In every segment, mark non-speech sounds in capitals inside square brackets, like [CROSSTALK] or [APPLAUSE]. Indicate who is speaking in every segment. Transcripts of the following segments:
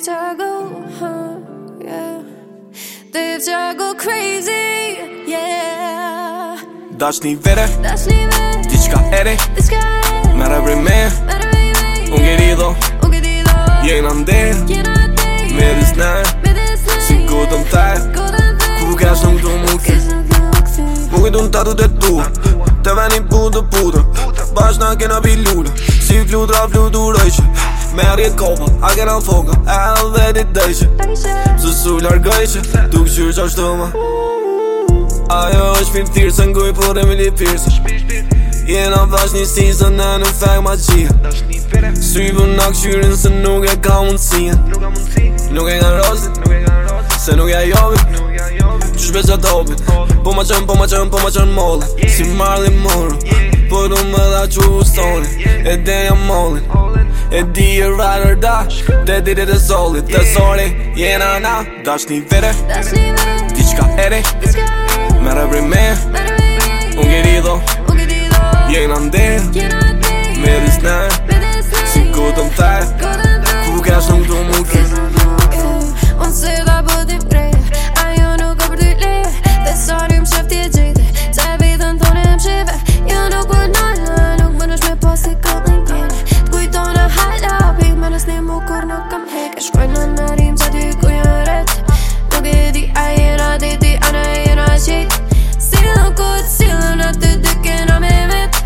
Speaker 1: juggle, huh, yeah They go crazy, yeah
Speaker 2: Dash një vete,
Speaker 1: dash një vete
Speaker 2: Ti qka ere,
Speaker 1: ti qka ere
Speaker 2: Me rëvri me, me rëvri me Unë gëri dho, unë gëri dho Me dis Si gudëm të, gudëm të nuk du mu ki Mu gëtë unë tatu të tu Të veni budë budë Bash në kena bi lullë Si flutra fluturoj që Merri e kopa, a kena në foka Edhe një dejqe Së su largoj Tuk qyrë që shtëma Ajo është pimë thyrë Së ngujë po për e mili pyrë Jena vash një si se në në fek ma gjia Sy për në këshyrin se nuk e ka mundësia Nuk e nga rosit Se nuk e a jovit Qysh beqa dobit Po ma qënë, po ma qënë, po ma qënë molla Si marlin moro Po du më dha që u solin E di e molin E di e rider Te dirit e zolit Te zori jena na Dash një vire
Speaker 1: Dish një vire
Speaker 2: Dish një vire një vire
Speaker 1: E në nërim sa ty ku jë rët Nuk e di a jera dhe ti a në jera qik Si në kutë, si në në të dy këna me vet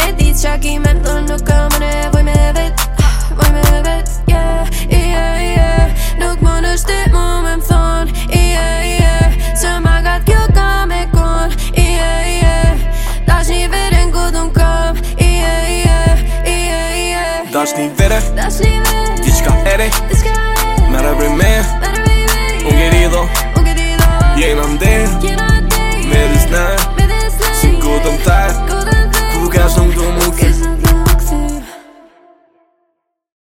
Speaker 1: E di qa ki me në nuk ka më nevoj me vet [SIGHS] Voj me vet, yeah, yeah, yeah Nuk më në shtet mu me më thon, yeah, yeah Se ma gat kjo ka me kon, yeah, yeah Dash një veren ku dhëm kam, yeah, yeah, yeah, yeah
Speaker 2: Dash një veren,
Speaker 1: dash një veren Dička,
Speaker 2: ere,